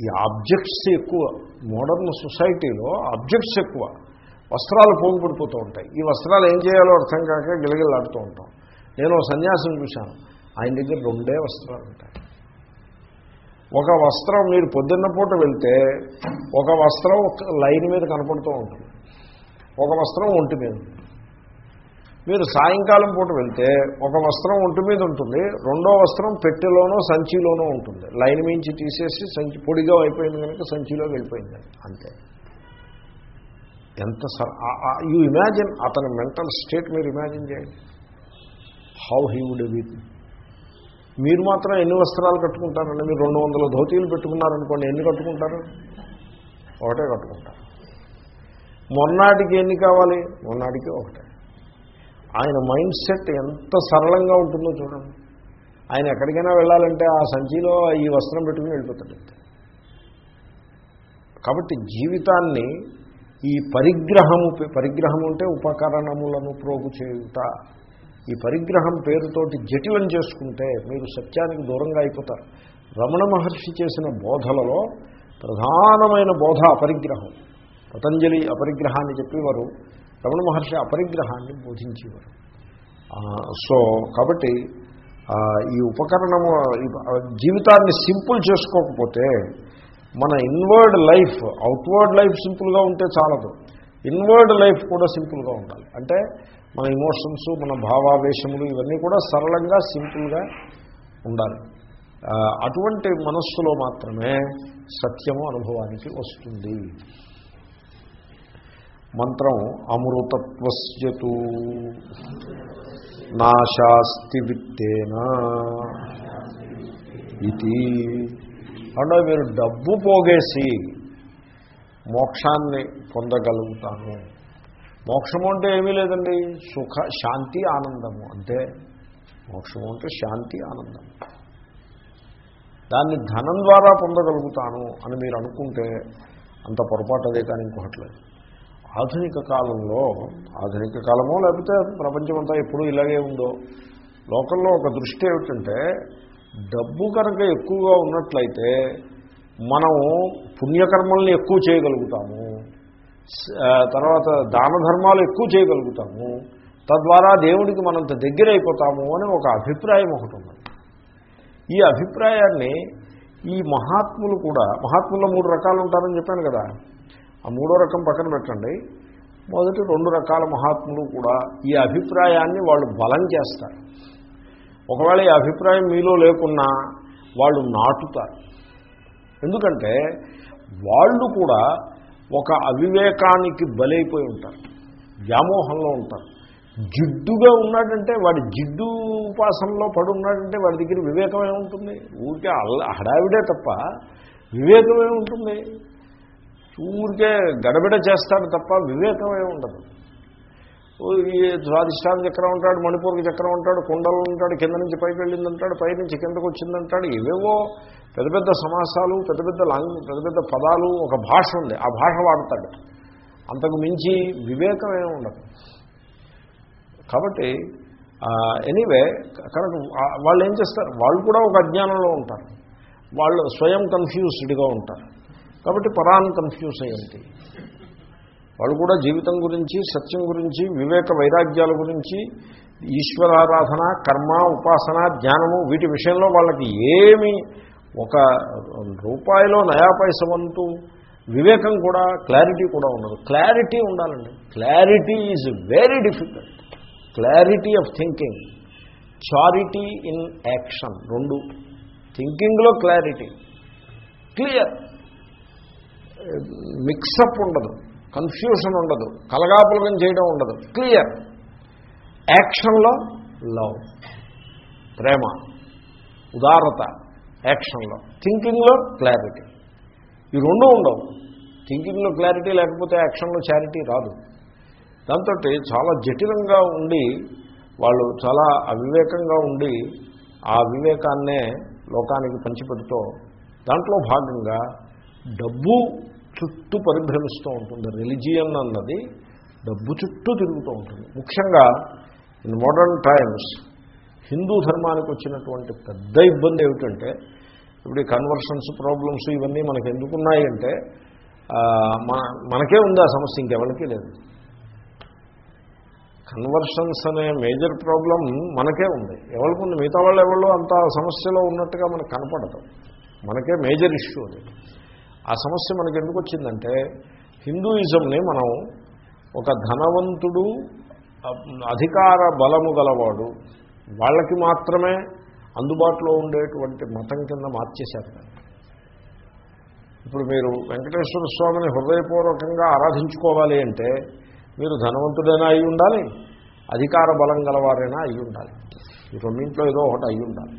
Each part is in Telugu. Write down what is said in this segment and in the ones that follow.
ఈ ఆబ్జెక్ట్స్ ఎక్కువ. మోడర్న్ సొసైటీలో ఆబ్జెక్ట్స్ ఎక్కువ. వస్త్రాలు పోగుపడిపోతూ ఉంటాయి. ఈ వస్త్రాలు ఏం చేయాలో అర్థం కాక గిలగిలాడుతూ ఉంటాం. నేను సన్యాసం చూశాను. ఆయన దగ్గర రెండే వస్త్రాలు ఉంటాయి. ఒక వస్త్రం మీరు పొద్దున్న పూట వెళ్తే ఒక వస్త్రం ఒక లైన్ మీద కనపడుతూ ఉంటుంది. ఒక వస్త్రం ఒంటి మీద ఉంటుంది. మీరు సాయంకాలం పూట వెళ్తే ఒక వస్త్రం ఒంటి మీద ఉంటుంది రెండో వస్త్రం పెట్టెలోనో సంచిలోనో ఉంటుంది. లైన్ మించి తీసేసి సంచి పొడిగా అయిపోయింది కనుక సంచిలో వెళ్ళిపోయింది. అంతే. ఎంత యూ ఇమాజిన్ అతని మెంటల్ స్టేట్ మీరు ఇమాజిన్ చేయండి. హౌ హీ వుడ్ బీ మీరు మాత్రం ఎన్ని వస్త్రాలు కట్టుకుంటారండి? మీరు రెండు వందల ధోతీలు పెట్టుకున్నారనుకోండి ఎన్ని కట్టుకుంటారు? ఒకటే కట్టుకుంటారు. మొన్నాటికి ఎన్ని కావాలి? మొన్నాటికి ఒకటే. ఆయన మైండ్ సెట్ ఎంత సరళంగా ఉంటుందో చూడండి. ఆయన ఎక్కడికైనా వెళ్ళాలంటే ఆ సంచిలో ఈ వస్త్రం పెట్టుకుని వెళ్ళిపోతాడు. కాబట్టి జీవితాన్ని ఈ పరిగ్రహము పరిగ్రహం అంటే ఉపకరణములను ప్రోగు చేయుట. ఈ పరిగ్రహం పేరుతోటి జటిలం చేసుకుంటే మీరు సత్యానికి దూరంగా అయిపోతారు. రమణ మహర్షి చేసిన బోధలలో ప్రధానమైన బోధ అపరిగ్రహం పతంజలి అపరిగ్రహాన్ని చెప్పేవారు. రమణ మహర్షి అపరిగ్రహాన్ని బోధించేవారు. సో కాబట్టి ఈ ఉపకరణము జీవితాన్ని సింపుల్ చేసుకోకపోతే మన ఇన్వర్డ్ లైఫ్ అవుట్వర్డ్ లైఫ్ సింపుల్గా ఉంటే చాలదు. ఇన్వర్డ్ లైఫ్ కూడా సింపుల్గా ఉండాలి. అంటే మన ఇమోషన్స్ మన భావావేశములు ఇవన్నీ కూడా సరళంగా సింపుల్గా ఉండాలి. అటువంటి మనస్సులో మాత్రమే సత్యము అనుభవానికి వస్తుంది. మంత్రం అమృతత్వస్యతు. నాశాస్తి విత్తేనా ఇది. అంటే మీరు డబ్బు పోగేసి మోక్షాన్ని పొందగలుగుతాను మోక్షము అంటే ఏమీ లేదండి. సుఖ శాంతి ఆనందము. అంతే మోక్షము అంటే శాంతి ఆనందం. దాన్ని ధనం ద్వారా పొందగలుగుతాను అని మీరు అనుకుంటే అంత పొరపాటు అదే కానీ ఇంకొకట్లేదు ఆధునిక కాలంలో ఆధునిక కాలమో లేకపోతే ప్రపంచమంతా ఎప్పుడూ ఇలాగే ఉందో లోకంలో ఒక దృష్టి ఏమిటంటే డబ్బు కనుక ఎక్కువగా ఉన్నట్లయితే మనం పుణ్యకర్మల్ని ఎక్కువ చేయగలుగుతాము తర్వాత దాన ధర్మాలు ఎక్కువ చేయగలుగుతాము తద్వారా దేవుడికి మనంత దగ్గర అయిపోతాము అని ఒక అభిప్రాయం ఒకటి ఉన్నది. ఈ అభిప్రాయాన్ని ఈ మహాత్ములు కూడా మహాత్ముల్లో మూడు రకాలు ఉంటారని చెప్పాను కదా ఆ మూడో రకం పక్కన పెట్టండి. మొదటి రెండు రకాల మహాత్ములు కూడా ఈ అభిప్రాయాన్ని వాళ్ళు బలం చేస్తారు. ఒకవేళ ఈ అభిప్రాయం మీలో లేకున్నా వాళ్ళు నాటుతారు. ఎందుకంటే వాళ్ళు కూడా ఒక అవివేకానికి బలైపోయి ఉంటారు. వ్యామోహంలో ఉంటారు. జిడ్డుగా ఉన్నాడంటే వాడి జిడ్డు ఉపాసనలో పడి ఉన్నాడంటే వాడి దగ్గర వివేకమే ఉంటుంది. ఊరికే అల్ల హడావిడే తప్ప వివేకమే ఉంటుంది. ఊరికే గడబిడ చేస్తాడు తప్ప వివేకమే ఉండదు. ఈ స్వాధిష్టాన చక్రం ఉంటాడు మణిపూర్కి చక్రం ఉంటాడు కుండలు ఉంటాడు కింద నుంచి పైకి వెళ్ళిందంటాడు పై నుంచి కిందకు వచ్చిందంటాడు ఇవేవో పెద్ద పెద్ద సమాసాలు పెద్ద పెద్ద లాంగ్ పెద్ద పెద్ద పదాలు ఒక భాష ఉంది ఆ భాష వాడతాడు. అంతకు మించి వివేకమే ఉండదు. కాబట్టి ఎనీవే కనుక వాళ్ళు ఏం చేస్తారు? వాళ్ళు కూడా ఒక అజ్ఞానంలో ఉంటారు. వాళ్ళు స్వయం కన్ఫ్యూజ్డ్గా ఉంటారు. కాబట్టి పరాన్ కన్ఫ్యూజ్ అయ్యింది వాళ్ళు కూడా జీవితం గురించి సత్యం గురించి వివేక వైరాగ్యాల గురించి ఈశ్వరారాధన కర్మ ఉపాసన జ్ఞానము వీటి విషయంలో వాళ్ళకి ఏమి ఒక రూపాయిలో నయా వివేకం కూడా క్లారిటీ కూడా ఉండదు. క్లారిటీ ఉండాలండి. Clarity is very difficult clarity of thinking charity in action రెండు. థింకింగ్లో క్లారిటీ క్లియర్ మిక్సప్ ఉండదు కన్ఫ్యూషన్ ఉండదు కలగాపులగం చేయడం ఉండదు. క్లియర్ యాక్షన్లో లవ్ ప్రేమ. ఉదారత. యాక్షన్లో థింకింగ్లో క్లారిటీ ఈ రెండు ఉండవు. థింకింగ్లో క్లారిటీ లేకపోతే యాక్షన్లో చారిటీ రాదు. దాంతో చాలా జటిలంగా ఉండి వాళ్ళు చాలా అవివేకంగా ఉండి ఆ వివేకాన్నే లోకానికి పంచిపెడుతూ దాంట్లో భాగంగా డబ్బు చుట్టూ పరిభ్రమిస్తూ ఉంటుంది. రిలిజియన్ అన్నది డబ్బు చుట్టూ తిరుగుతూ ఉంటుంది. ముఖ్యంగా ఇన్ మోడర్న్ టైమ్స్ హిందూ ధర్మానికి వచ్చినటువంటి పెద్ద ఇబ్బంది ఏమిటంటే ఇప్పుడు ఈ కన్వర్షన్స్ ప్రాబ్లమ్స్ ఇవన్నీ మనకు ఎందుకున్నాయి అంటే మన మనకే ఉంది ఆ సమస్య? ఇంకెవరికి లేదు. కన్వర్షన్స్ అనే మేజర్ ప్రాబ్లం మనకే ఉంది. ఎవరికి ఉంది? మిగతా వాళ్ళు ఎవరో అంత సమస్యలో ఉన్నట్టుగా మనకు కనపడదు. మనకే మేజర్ ఇష్యూ అది. ఆ సమస్య మనకి ఎందుకు వచ్చిందంటే హిందూయిజంని మనం ఒక ధనవంతుడు అధికార బలము గలవాడు వాళ్ళకి మాత్రమే అందుబాటులో ఉండేటువంటి మతం కింద మార్చేశారు ఇప్పుడు మీరు వెంకటేశ్వర స్వామిని హృదయపూర్వకంగా ఆరాధించుకోవాలి అంటే మీరు ధనవంతుడైనా అయి ఉండాలి అధికార బలం గలవారైనా అయి ఉండాలి ఈ రెండింట్లో ఏదో ఒకటి అయి ఉండాలి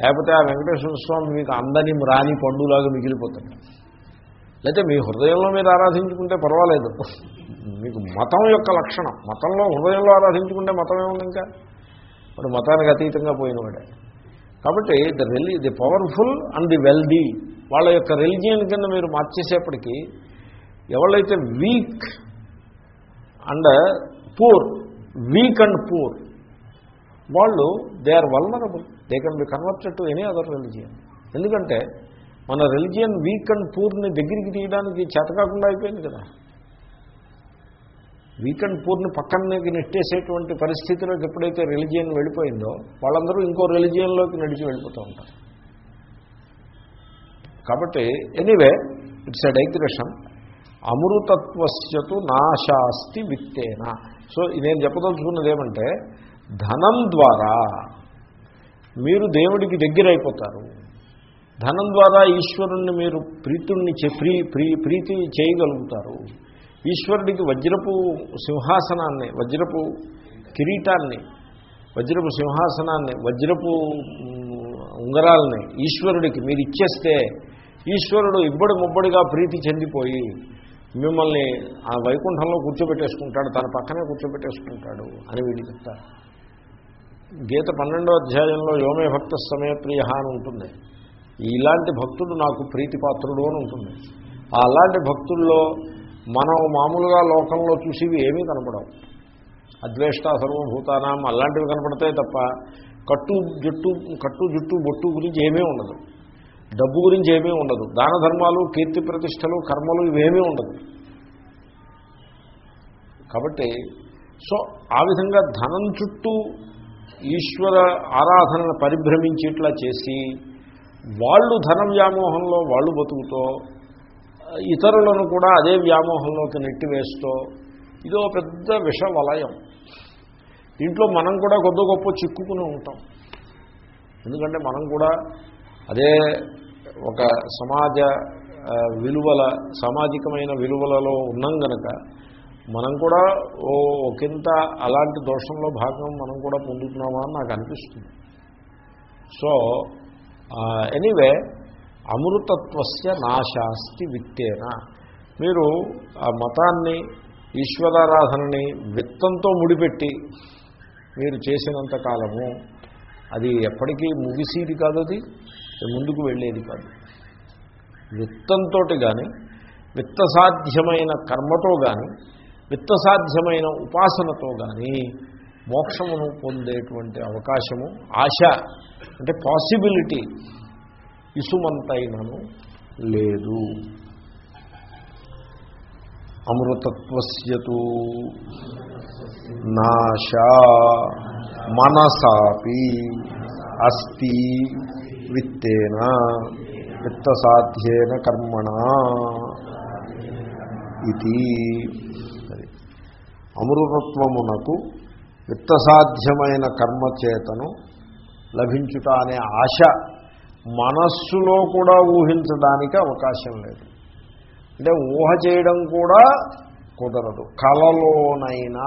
లేకపోతే ఆ వెంకటేశ్వర స్వామి మీకు అందని రాని పండులాగా మిగిలిపోతాడు. లేకపోతే మీ హృదయంలో మీరు ఆరాధించుకుంటే పర్వాలేదు. మీకు మతం యొక్క లక్షణం. మతంలో హృదయంలో ఆరాధించుకుంటే మతం ఏముంది ఇంకా? మరి మతానికి అతీతంగా పోయినవాడే. కాబట్టి the reli the powerful and the wealthy వాళ్ళ యొక్క రిలిజియన్ కింద మీరు మార్చేసేపటికి ఎవరైతే weak and poor weak and poor వాళ్ళు they are vulnerable they can be converted to any other religion ఎందుకంటే మన రిలిజియన్ వీక్ అండ్ పూర్ని దగ్గరికి తీయడానికి చేతకాకుండా అయిపోయింది కదా. వీక్ అండ్ పూర్ని పక్కనకి నెట్టేసేటువంటి పరిస్థితిలోకి ఎప్పుడైతే రిలిజియన్ వెళ్ళిపోయిందో వాళ్ళందరూ ఇంకో రిలిజియన్లోకి నడిచి వెళ్ళిపోతూ ఉంటారు. కాబట్టి ఎనీవే ఇట్స్ ఎ డైగ్రెషన్ అమృతత్వస్యతు నాశాస్తి విత్తేన. సో నేను చెప్పదలుచుకున్నది ఏమంటే ధనం ద్వారా మీరు దేవుడికి దగ్గర అయిపోతారు ధనం ద్వారా ఈశ్వరుణ్ణి మీరు ప్రీతుణ్ణి ప్రీ ప్రీ ప్రీతి చేయగలుగుతారు. ఈశ్వరుడికి వజ్రపు సింహాసనాన్ని వజ్రపు కిరీటాన్ని వజ్రపు సింహాసనాన్ని వజ్రపు ఉంగరాలని ఈశ్వరుడికి మీరు ఇచ్చేస్తే ఈశ్వరుడు ఇబ్బడి ముబ్బడిగా ప్రీతి చెందిపోయి మిమ్మల్ని ఆ వైకుంఠంలో కూర్చోబెట్టేసుకుంటాడు తన పక్కనే కూర్చోబెట్టేసుకుంటాడు అని వీళ్ళు చెప్తారు. గీత పన్నెండో అధ్యాయంలో యోమే భక్త సమయ ప్రియ అని ఉంటుంది. ఇలాంటి భక్తుడు నాకు ప్రీతిపాత్రుడు అని ఉంటుంది. అలాంటి భక్తుల్లో మనం మామూలుగా లోకంలో చూసివి ఏమీ కనపడవు. అద్వేష్ట సర్వభూతానం అలాంటివి కనపడతాయి తప్ప కట్టు జుట్టు కట్టు జుట్టు బొట్టు గురించి ఏమీ ఉండదు. డబ్బు గురించి ఏమీ ఉండదు. దాన ధర్మాలు కీర్తి ప్రతిష్టలు కర్మలు ఇవేమీ ఉండదు. కాబట్టి సో ఆ విధంగా ధనం చుట్టూ ఈశ్వర ఆరాధనను పరిభ్రమించేట్లా చేసి వాళ్ళు ధన వ్యామోహంలో వాళ్ళు బతుకుతో ఇతరులను కూడా అదే వ్యామోహంలోకి నెట్టివేస్తూ ఇదో పెద్ద విష వలయం దీంట్లో మనం కూడా కొద్ది గొప్ప చిక్కుకుని ఉంటాం. ఎందుకంటే మనం కూడా అదే ఒక సమాజ విలువల సామాజికమైన విలువలలో ఉన్నాం గనక మనం కూడా ఓ ఒకంత అలాంటి దోషంలో భాగం మనం కూడా పొందుతున్నామా అని నాకు అనిపిస్తుంది. సో ఎనీవే అమృతత్వస్య నాశాస్తి విత్తేన. మీరు ఆ మతాన్ని ఈశ్వరారాధనని విత్తంతో ముడిపెట్టి మీరు చేసినంత కాలము అది ఎప్పటికీ ముగిసేది కాదు అది ముందుకు వెళ్ళేది కాదు. విత్తంతో కానీ విత్తసాధ్యమైన కర్మతో కానీ విత్తసాధ్యమైన ఉపాసనతో కానీ మోక్షమును పొందేటువంటి అవకాశము ఆశ అంటే పాసిబిలిటీ ఇసుమంతైనను లేదు. అమృతత్వస్యతు నాశ మనసాపి అస్తి విత్తేన విత్తసాధ్యేన కర్మణ ఇది అమృతత్వమునకు విత్తసాధ్యమైన కర్మచేతను లభించుట అనే ఆశ మనస్సులో కూడా ఊహించడానికి అవకాశం లేదు. అంటే ఊహ చేయడం కూడా కుదరదు. కలలోనైనా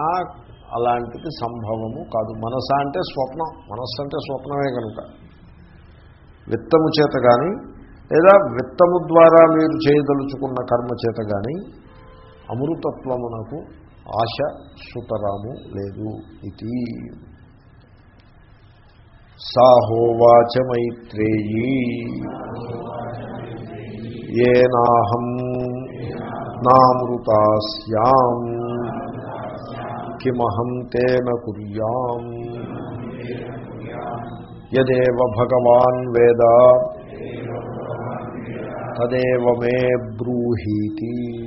అలాంటిది సంభవము కాదు. మనస అంటే స్వప్నం. మనస్సు అంటే స్వప్నమే కనుక. విత్తము చేత కానీ లేదా విత్తము ద్వారా మీరు చేయదలుచుకున్న కర్మ చేత కానీ అమృతత్వమునకు ఆశ సుతరాము లేదు ఇది. సాహోవాచ మైత్రేయీ. ఏనాహం నామృతాస్యాం. కిమహం తేన కుర్యాం. యదేవ భగవాన్ వేద. తదేవ మే బ్రూహీతి.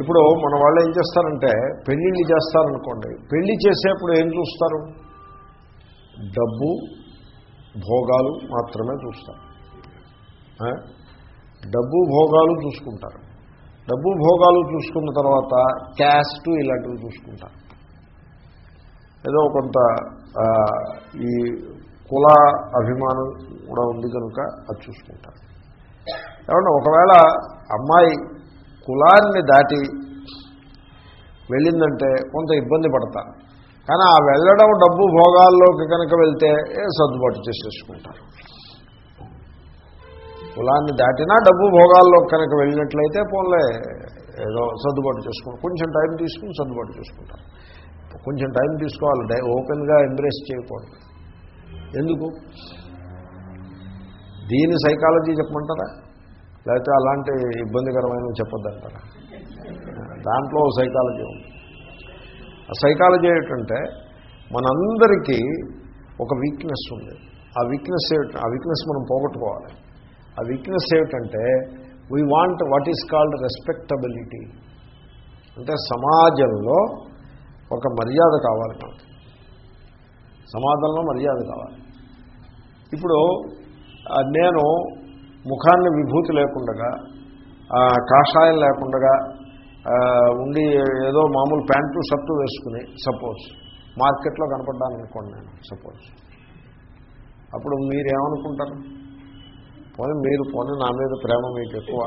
ఇప్పుడు మన వాళ్ళు ఏం చేస్తారంటే పెళ్ళిళ్ళు చేస్తారనుకోండి పెళ్ళి చేసేప్పుడు ఏం చూస్తారు? డబ్బు భోగాలు మాత్రమే చూస్తారు. డబ్బు భోగాలు చూసుకుంటారు. డబ్బు భోగాలు చూసుకున్న తర్వాత క్యాస్ట్ ఇలాంటివి చూసుకుంటారు. ఏదో కొంత ఈ కుల అభిమానం కూడా ఉంది కనుక అది చూసుకుంటారు. ఏమన్నా ఒకవేళ అమ్మాయి కులాన్ని దాటి వెళ్ళిందంటే కొంత ఇబ్బంది పడతారు కానీ ఆ వెళ్ళడం డబ్బు భోగాల్లోకి కనుక వెళ్తే సర్దుబాటు చేసేసుకుంటారు? కులాన్ని దాటినా డబ్బు భోగాల్లో కనుక వెళ్ళినట్లయితే పోన్లే ఏదో సర్దుబాటు చేసుకుంటారు కొంచెం టైం తీసుకుని సర్దుబాటు చేసుకుంటారు కొంచెం టైం తీసుకోవాలి డై ఓపెన్గా ఎంబ్రేస్ చేయకూడదు. ఎందుకు? దీని సైకాలజీ చెప్పమంటారా? లేకపోతే అలాంటి ఇబ్బందికరమైనవి చెప్పొద్దంటారా? దాంట్లో సైకాలజీ ఉంది. ఆ సైకాలజీ ఏమిటంటే మనందరికీ ఒక వీక్నెస్ ఉంది. ఆ వీక్నెస్ ఏమిటి? ఆ వీక్నెస్ మనం పోగొట్టుకోవాలి. ఆ వీక్నెస్ ఏమిటంటే we want what is called respectability అంటే సమాజంలో ఒక మర్యాద కావాలి మనకి. సమాజంలో మర్యాద కావాలి. ఇప్పుడు నేను ముఖాన్ని విభూతి లేకుండా కాషాయం లేకుండా ఉండి ఏదో మామూలు ప్యాంటు షర్టు వేసుకుని సపోజ్ మార్కెట్లో కనపడ్డాను అనుకోండి నేను సపోజ్. అప్పుడు మీరేమనుకుంటారు? పోనీ మీరు పోనీ నా మీద ప్రేమ మీకు ఎక్కువ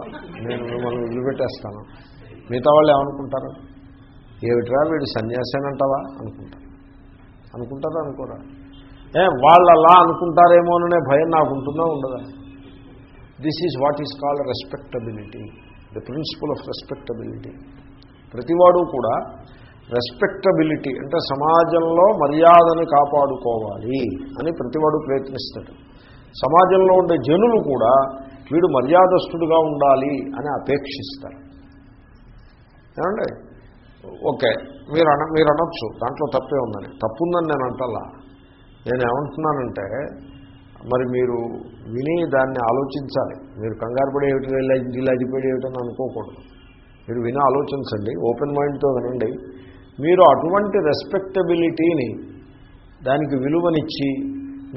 నేను మిమ్మల్ని వదిలిపెట్టేస్తాను మిగతా వాళ్ళు ఏమనుకుంటారు? ఏమిట్రా వీడు సన్యాసేనంటావా అనుకుంటారు. అనుకుంటారా? అనుకోరా. ఏ వాళ్ళు అలా అనుకుంటారేమోననే భయం నాకు ఉంటుందా ఉండదా? This is what is called respectability the principle of respectability ప్రతివాడు కూడా రెస్పెక్టబిలిటీ అంటే సమాజంలో మర్యాదని కాపాడుకోవాలి అని ప్రతివాడు ప్రయత్నిస్తాడు. సమాజంలో ఉండే జనులు కూడా వీడు మర్యాదస్తుడుగా ఉండాలి అని అపేక్షిస్తారు. ఏమండి? ఓకే మీరు అన మీరు అనొచ్చు దాంట్లో తప్పే ఉందని. తప్పుందని నేను అంటలా నేను ఏమంటున్నానంటే మరి మీరు విని దాన్ని ఆలోచించాలి. మీరు కంగారు పడి ఏమిటి ఇలా అదిపడి ఏమిటని అనుకోకూడదు. మీరు విని ఆలోచించండి ఓపెన్ మైండ్తో వినండి. మీరు అటువంటి రెస్పెక్టబిలిటీని దానికి విలువనిచ్చి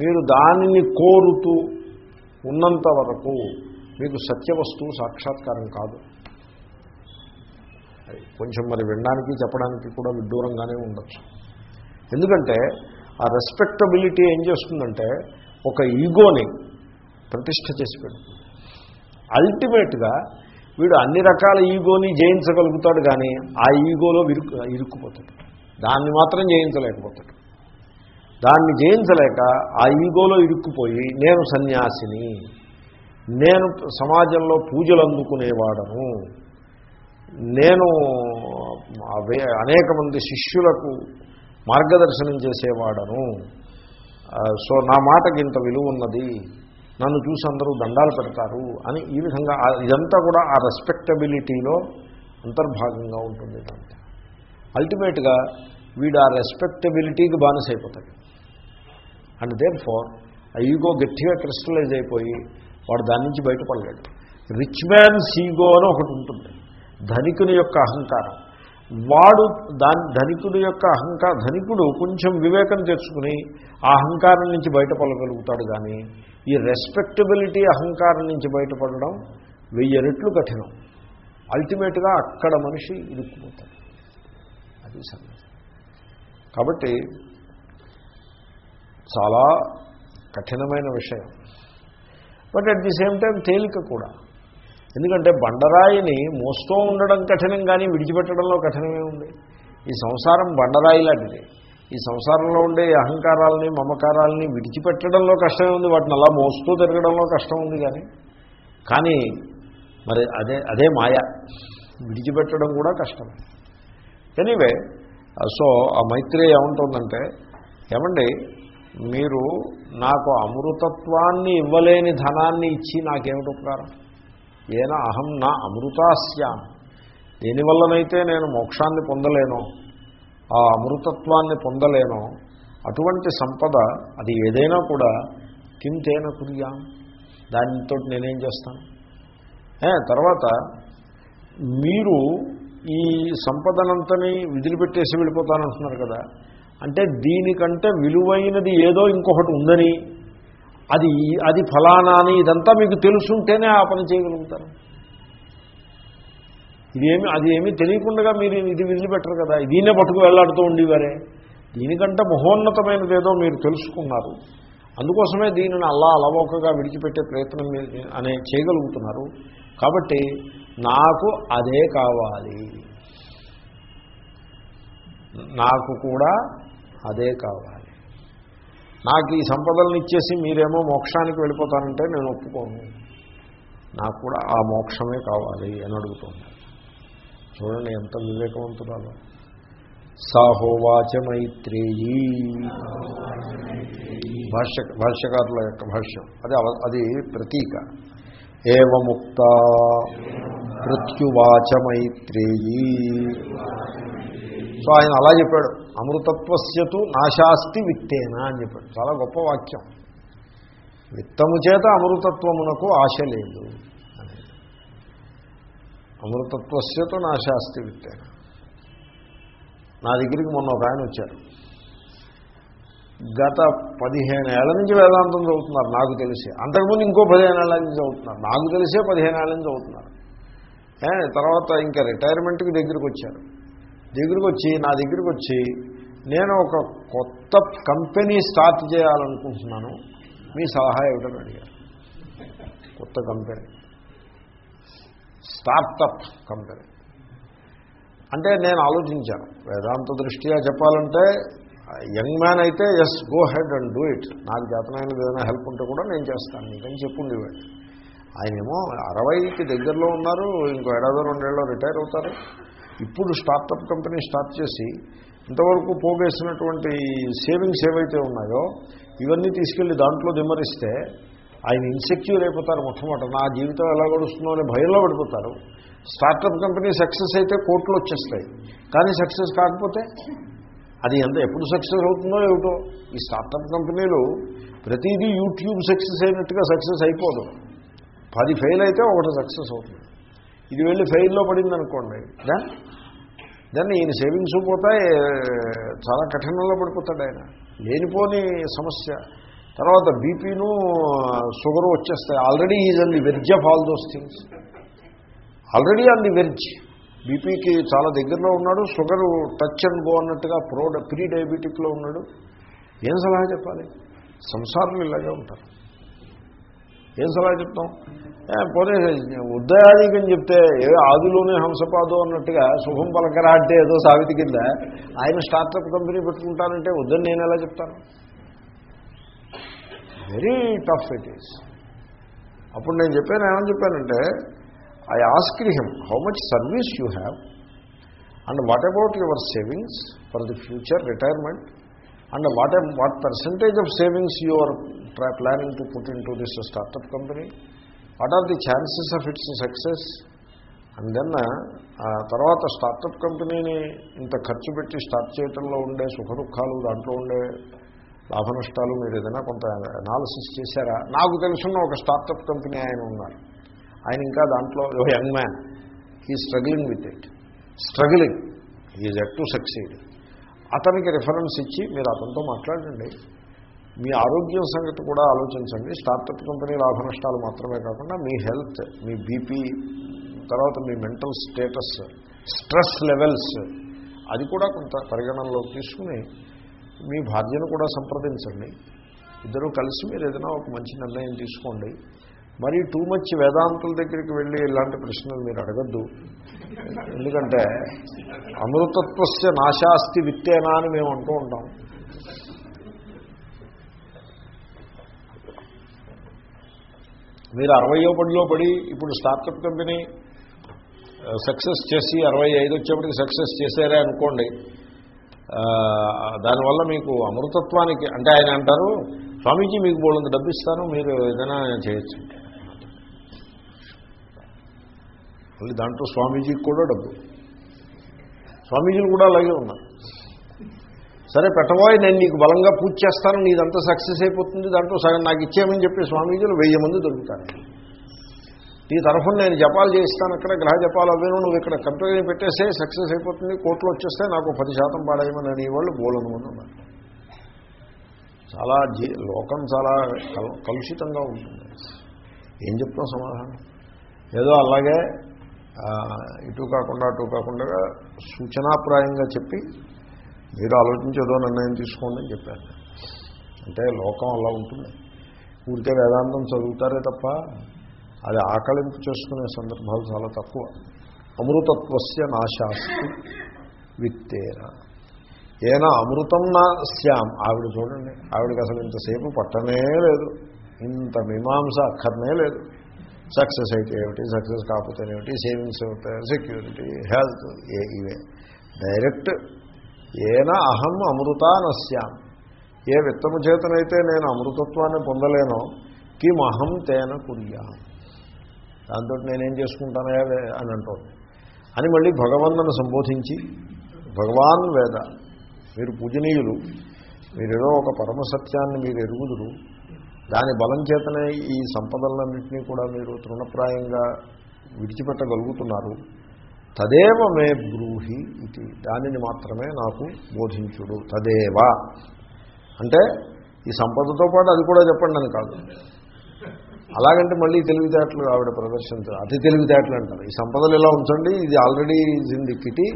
మీరు దానిని కోరుతూ ఉన్నంత వరకు మీకు సత్యవస్తువు సాక్షాత్కారం కాదు. కొంచెం మరి వినడానికి చెప్పడానికి కూడా విడ్డూరంగానే ఉండొచ్చు. ఎందుకంటే ఆ రెస్పెక్టబిలిటీ ఏం చేస్తుందంటే ఒక ఈగోని ప్రతిష్ట చేసి పెడుతుంది అల్టిమేట్గా వీడు అన్ని రకాల ఈగోని జయించగలుగుతాడు కానీ ఆ ఈగోలో విరుక్కు ఇరుక్కుపోతాడు. దాన్ని మాత్రం జయించలేకపోతాడు. దాన్ని జయించలేక ఆ ఈగోలో ఇరుక్కుపోయి నేను సన్యాసిని నేను సమాజంలో పూజలు అందుకునేవాడను నేను అనేక మంది శిష్యులకు మార్గదర్శనం చేసేవాడను సో నా మాటకి ఇంత విలువ ఉన్నది నన్ను చూసి అందరూ దండాలు పెడతారు అని ఈ విధంగా ఇదంతా కూడా ఆ రెస్పెక్టబిలిటీలో అంతర్భాగంగా ఉంటుంది ఇదంతా అల్టిమేట్గా వీడు ఆ రెస్పెక్టబిలిటీకి బానిసైపోతాడు. అండ్ దేర్ ఫార్ ఆ ఈగో గట్టిగా క్రిస్టలైజ్ అయిపోయి వాడు దాని నుంచి బయటపడలేడు. రిచ్ మ్యాన్స్ ఈగో అని ఒకటి ఉంటుంది. ధనికుని యొక్క అహంకారం. వాడు దాని ధనికుడి యొక్క అహంకార ధనికుడు కొంచెం వివేకం తెచ్చుకుని ఆ అహంకారం నుంచి బయటపడగలుగుతాడు కానీ ఈ రెస్పెక్టబిలిటీ అహంకారం నుంచి బయటపడడం వెయ్యి రెట్లు కఠినం. అల్టిమేట్గా అక్కడ మనిషి ఇరుక్కుపోతాడు. అది సంగతి. కాబట్టి చాలా కఠినమైన విషయం. But at the same time తేలిక కూడా. ఎందుకంటే బండరాయిని మోస్తూ ఉండడం కఠినం కానీ విడిచిపెట్టడంలో కఠినమే ఉంది. ఈ సంసారం బండరాయి లాంటిది. ఈ సంసారంలో ఉండే అహంకారాలని మమకారాలని విడిచిపెట్టడంలో కష్టమే ఉంది. వాటిని అలా మోస్తూ తిరగడంలో కష్టం ఉంది కానీ. కానీ మరి అదే అదే మాయ. విడిచిపెట్టడం కూడా కష్టం. ఎనీవే సో ఆ మైత్రి ఏముంటుందంటే ఏమండి మీరు నాకు అమృతత్వాన్ని ఇవ్వలేని ధనాన్ని ఇచ్చి నాకేమిటి ఉపకారం? ఏనా అహం నా అమృతాస్యాం. దేనివల్లనైతే నేను మోక్షాన్ని పొందలేనో ఆ అమృతత్వాన్ని పొందలేనో అటువంటి సంపద అది ఏదైనా కూడా కింతేన కుర్యాం. దానితో నేనేం చేస్తాను? తర్వాత మీరు ఈ సంపదనంతని విదిలిపెట్టేసి వెళ్ళిపోతానంటున్నారు కదా. అంటే దీనికంటే విలువైనది ఏదో ఇంకొకటి ఉందని అది అది ఫలానా అని ఇదంతా మీకు తెలుసుంటేనే ఆ పని చేయగలుగుతారు. ఇదేమి అది ఏమీ తెలియకుండా మీరు ఇది వదిలిపెట్టరు కదా. దీన్నే పట్టుకు వెళ్ళాడుతూ ఉండేవారే. దీనికంటే మహోన్నతమైనది ఏదో మీరు తెలుసుకున్నారు. అందుకోసమే దీనిని అల్లా అలవోకగా విడిచిపెట్టే ప్రయత్నం అనే చేయగలుగుతున్నారు. కాబట్టి నాకు అదే కావాలి. నాకు కూడా అదే కావాలి. నాకు ఈ సంపదలను ఇచ్చేసి మీరేమో మోక్షానికి వెళ్ళిపోతానంటే నేను ఒప్పుకోను. నాకు కూడా ఆ మోక్షమే కావాలి అని అడుగుతుంది. చూడండి ఎంత వివేకవంతురాలు. సాహోవాచ మైత్రేయీ. భాష్య భాష్యకారుల యొక్క భాష్యం. అది అవ- అది ప్రతీక. ఏముక్త మృత్యువాచ మైత్రేయీ. సో ఆయన అలా చెప్పాడు అమృతత్వస్యతు నాశాస్తి విత్తేన అని చెప్పాడు. చాలా గొప్ప వాక్యం. విత్తము చేత అమృతత్వమునకు ఆశ లేదు అని. అమృతత్వస్యతు నాశాస్తి విత్తేన. నా దగ్గరికి మొన్న ఒక ఆయన వచ్చారు. గత పదిహేను ఏళ్ళ నుంచి వేదాంతం చదువుతున్నారు నాకు తెలిసి. అంతకుముందు ఇంకో పదిహేను ఏళ్ళ నుంచి చదువుతున్నారు. నాకు తెలిసే పదిహేను ఏళ్ళ నుంచి చదువుతున్నారు. తర్వాత ఇంకా రిటైర్మెంట్కి దగ్గరికి వచ్చారు. దగ్గరికి వచ్చి నా దగ్గరికి వచ్చి నేను ఒక కొత్త కంపెనీ స్టార్ట్ చేయాలనుకుంటున్నాను. మీ సలహా ఏమిటని అడిగారు. కొత్త కంపెనీ. Startup company. అంటే నేను ఆలోచించాను. వేదాంత దృష్ట్యా చెప్పాలంటే యంగ్ మ్యాన్ అయితే yes go ahead and do it నాకు జాతనైన ఏదైనా హెల్ప్ ఉంటే కూడా నేను చేస్తాను. నీకని చెప్పుండేవాడు. ఆయనేమో అరవైకి దగ్గరలో ఉన్నారు. ఇంకో ఏడాదో రెండేళ్ళలో రిటైర్ అవుతారు. ఇప్పుడు స్టార్టప్ కంపెనీ స్టార్ట్ చేసి ఇంతవరకు పోగేసినటువంటి సేవింగ్స్ ఏవైతే ఉన్నాయో ఇవన్నీ తీసుకెళ్ళి దాంట్లో దిమ్మరిస్తే ఆయన ఇన్సెక్యూర్ అయిపోతారు మొట్టమొదట. నా జీవితం ఎలా గడుస్తుందో అనే భయంలో పడిపోతారు. స్టార్టప్ కంపెనీ సక్సెస్ అయితే కోట్లు వచ్చేస్తాయి. కానీ సక్సెస్ కాకపోతే అది ఎంత ఎప్పుడు సక్సెస్ అవుతుందో ఏమిటో? ఈ స్టార్టప్ కంపెనీలు ప్రతిదీ యూట్యూబ్ సక్సెస్ అయినట్టుగా సక్సెస్ అయిపోదు. పది ఫెయిల్ అయితే ఒకటి సక్సెస్ అవుతుంది. ఇది వెళ్ళి ఫెయిల్లో పడింది అనుకోండి దెన్ దెన్ ఈయన సేవింగ్స్ పోతాయి చాలా కఠినంలో పడిపోతాడు ఆయన. లేనిపోని సమస్య. తర్వాత బీపీను షుగర్ వచ్చేస్తాయి. Already is on the verge of all those things already on the verge బీపీకి చాలా దగ్గరలో ఉన్నాడు షుగర్ టచ్ అండ్ గో అన్నట్టుగా ప్రో ప్రీ డయాబెటిక్లో ఉన్నాడు. ఏం సలహా చెప్పాలి? సంసారం ఇలాగే ఉంటారు. ఏం సలహా చెప్తాం? పోనీ ఉదయాదికని చెప్తే ఏ ఆదిలోనే హంసపాదు అన్నట్టుగా శుభం పలకరా అంటే ఏదో సావితి కింద ఆయన స్టార్టప్ కంపెనీ పెట్టుకుంటానంటే వద్దని నేను ఎలా చెప్తాను? వెరీ టఫ్ ఇట్ ఈస్ అప్పుడు నేను చెప్పాను ఏమని చెప్పానంటే I ask him how much service you have and what about your savings for the future retirement and what what percentage of savings you are planning to put in to this startup company what are the chances of its success? And then తర్వాత స్టార్టప్ కంపెనీని ఇంత ఖర్చు పెట్టి స్టార్ట్ చేయడంలో ఉండే సుఖ దుఃఖాలు దాంట్లో ఉండే లాభ నష్టాలు మీరు ఏదైనా కొంత అనాలిసిస్ చేశారా? నాకు తెలుసున్న ఒక స్టార్టప్ కంపెనీ ఆయన ఉన్నారు. ఆయన ఇంకా దాంట్లో young man. He struggling with it struggling is at to succeed అతనికి రిఫరెన్స్ ఇచ్చి మీరు అతనితో మాట్లాడండి. మీ ఆరోగ్యం సంగతి కూడా ఆలోచించండి. స్టార్టప్ కంపెనీ లాభ నష్టాలు మాత్రమే కాకుండా మీ హెల్త్ మీ బీపీ తర్వాత మీ మెంటల్ స్టేటస్ స్ట్రెస్ లెవెల్స్ అది కూడా కొంత పరిగణనలోకి తీసుకుని మీ భార్యను కూడా సంప్రదించండి. ఇద్దరూ కలిసి మీరు ఏదైనా ఒక మంచి నిర్ణయం తీసుకోండి. మరి టూ మచ్ వేదాంతుల దగ్గరికి వెళ్ళి ఇలాంటి ప్రశ్నలు మీరు అడగద్దు. ఎందుకంటే అమృతత్వస్య నాశాస్తి విత్తేనా అని మేము అంటూ ఉంటాం. మీరు అరవయో పడిలో పడి ఇప్పుడు స్టార్టప్ కంపెనీ సక్సెస్ చేసి అరవై ఐదు వచ్చేప్పటికి సక్సెస్ చేశారే అనుకోండి దానివల్ల మీకు అమృతత్వానికి అంటే ఆయన అంటారు స్వామీజీ మీకు బోళ్ళంత డబ్బు ఇస్తాను మీరు ఏదైనా చేయొచ్చు. మళ్ళీ దాంట్లో స్వామీజీకి కూడా డబ్బు. స్వామీజీలు కూడా అలాగే ఉన్నారు. సరే పెట్టబోయ్ నేను నీకు బలంగా పూజ చేస్తాను నీదంతా సక్సెస్ అయిపోతుంది దాంట్లో సగం నాకు ఇచ్చేయమని చెప్పి స్వామీజీలు వెయ్యి మంది దొరుకుతారు. నీ తరఫున నేను జపాలు చేయిస్తాను అక్కడ గ్రహ జపాలు అవ్వను నువ్వు ఇక్కడ కంపెనీ పెట్టేస్తే సక్సెస్ అయిపోతుంది కోట్లు వచ్చేస్తే నాకు పది శాతం పాడేయమని అనేవాళ్ళు బోలను మంది చాలా జీ లోకం చాలా కలు కలుషితంగా ఉంటుంది. ఏం చెప్తాం సమాధానం? ఏదో అలాగే ఇటు కాకుండా అటు కాకుండా సూచనాప్రాయంగా చెప్పి మీరు ఆలోచించి ఏదో నిర్ణయం తీసుకోండి అని చెప్పాను అంటే లోకం అలా ఉంటుంది. ఊరికే వేదాంతం చదువుతారే తప్ప అది ఆకలింపు చేసుకునే సందర్భాలు చాలా తక్కువ. అమృతత్వస్య నాశాస్తి విత్తేన. ఏనా అమృతం నా శ్యామ్ ఆవిడ చూడండి ఆవిడకి అసలు ఇంతసేపు పట్టనే లేదు. ఇంత మీమాంస అక్కర్నే లేదు. సక్సెస్ అయితే ఏమిటి? సక్సెస్ కాకపోతే ఏమిటి సేవింగ్స్ అవుతాయి సెక్యూరిటీ హెల్త్ ఏ ఇవే. డైరెక్ట్ ఏన అహం అమృత నశ్యాం. ఏ విత్తము చేతనైతే నేను అమృతత్వాన్ని పొందలేనో కిం అహం తేన కురియా. దాంతో నేనేం చేసుకుంటానే అని అంటోంది అని మళ్ళీ భగవంతుని సంబోధించి భగవాన్ వేద మీరు పూజనీయులు మీరేదో ఒక పరమసత్యాన్ని మీరు ఎరుగుదురు దాని బలం చేతనే ఈ సంపదలన్నింటినీ కూడా మీరు తృణప్రాయంగా విడిచిపెట్టగలుగుతున్నారు. తదేవ మే బ్రూహి ఇది. దానిని మాత్రమే నాకు బోధించుడు. తదేవ. అంటే ఈ సంపదతో పాటు అది కూడా చెప్పండి అని కాదు. అలాగంటే మళ్ళీ తెలివితేటలు ఆవిడ ప్రదర్శించారు అతి తెలివితేటలు అంటారు. ఈ సంపదలు ఇలా ఉంచండి? ఇది already in the kitty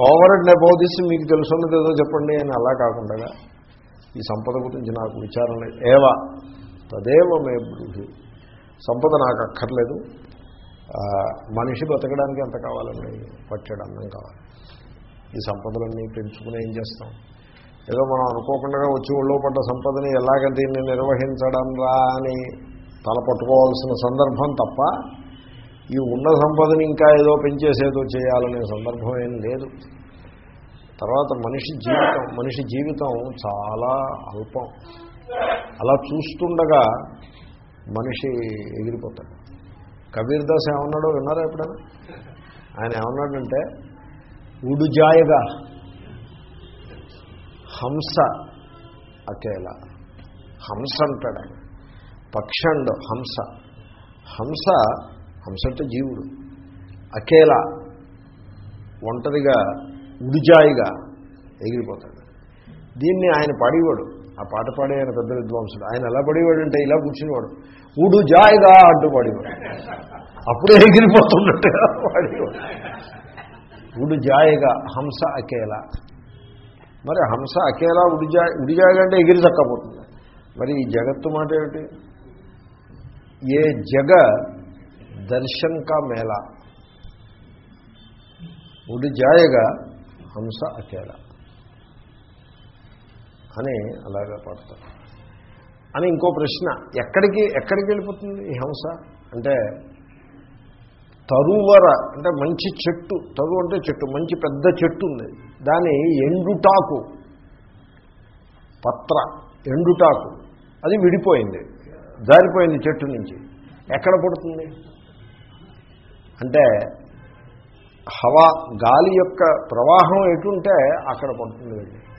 over and above this మీకు తెలుసున్నది ఏదో చెప్పండి అని అలా కాకుండా ఈ సంపద గురించి నాకు విచారం లేదు. ఏవా? తదేవ మే బ్రూహి. సంపద నాకు అక్కర్లేదు. మనిషి బతకడానికి ఎంత కావాలండి? పచ్చడి అన్నం కావాలి? ఈ సంపదలన్నీ పెంచుకుని ఏం చేస్తాం? ఏదో మనం అనుకోకుండా వచ్చి ఒళ్ళో పడ్డ సంపదని ఎలాగ దీన్ని నిర్వహించడం రా అని తలపట్టుకోవాల్సిన సందర్భం తప్ప ఈ ఉన్న సంపదని ఇంకా ఏదో పెంచేసేదో చేయాలనే సందర్భం ఏం లేదు. తర్వాత మనిషి జీవితం మనిషి జీవితం చాలా అల్పం. అలా చూస్తుండగా మనిషి ఎగిరిపోతాడు. కబీర్ దాస్ ఏమన్నాడో విన్నారా ఎప్పుడైనా? ఆయన ఏమన్నాడంటే ఉడుజాయగా హంస అకేల. హంస అంటాడు ఆయన. పక్షండ్ హంస. హంస హంస అంటే జీవుడు. అకేల ఒంటరిగా ఉడిజాయిగా ఎగిరిపోతాడు. దీన్ని ఆయన పాడేవాడు. ఆ పాట పాడే ఆయన పెద్ద విద్వాంసుడు. ఆయన ఎలా పడేవాడంటే ఇలా కూర్చునేవాడు. ఊడు జాయిగా అంటూ పాడేవాడు. అప్పుడే ఎగిరిపోతున్నట్టుగా పాడేవాడు. ఉడు జాయిగా హంస అకేలా. మరి హంస అకేలా ఉడిజా ఉడిజాయిగా అంటే ఎగిరి తక్కపోతుంది మరి ఈ జగత్తు మాట ఏమిటి? ఏ జగ దర్శన్ కా మేళా. ఉడి జాయగా హంస అకేలా. అని అలాగా పాడతారు. అని ఇంకో ప్రశ్న ఎక్కడికి ఎక్కడికి వెళ్ళిపోతుంది ఈ హంస? అంటే తరువర అంటే మంచి చెట్టు తరువు అంటే చెట్టు మంచి పెద్ద చెట్టు ఉంది. దాని ఎండుటాకు పత్ర ఎండుటాకు అది విడిపోయింది జారిపోయింది చెట్టు నుంచి. ఎక్కడ పడుతుంది? అంటే హవా గాలి యొక్క ప్రవాహం ఎటుంటే అక్కడ పడుతుంది. వెళ్ళి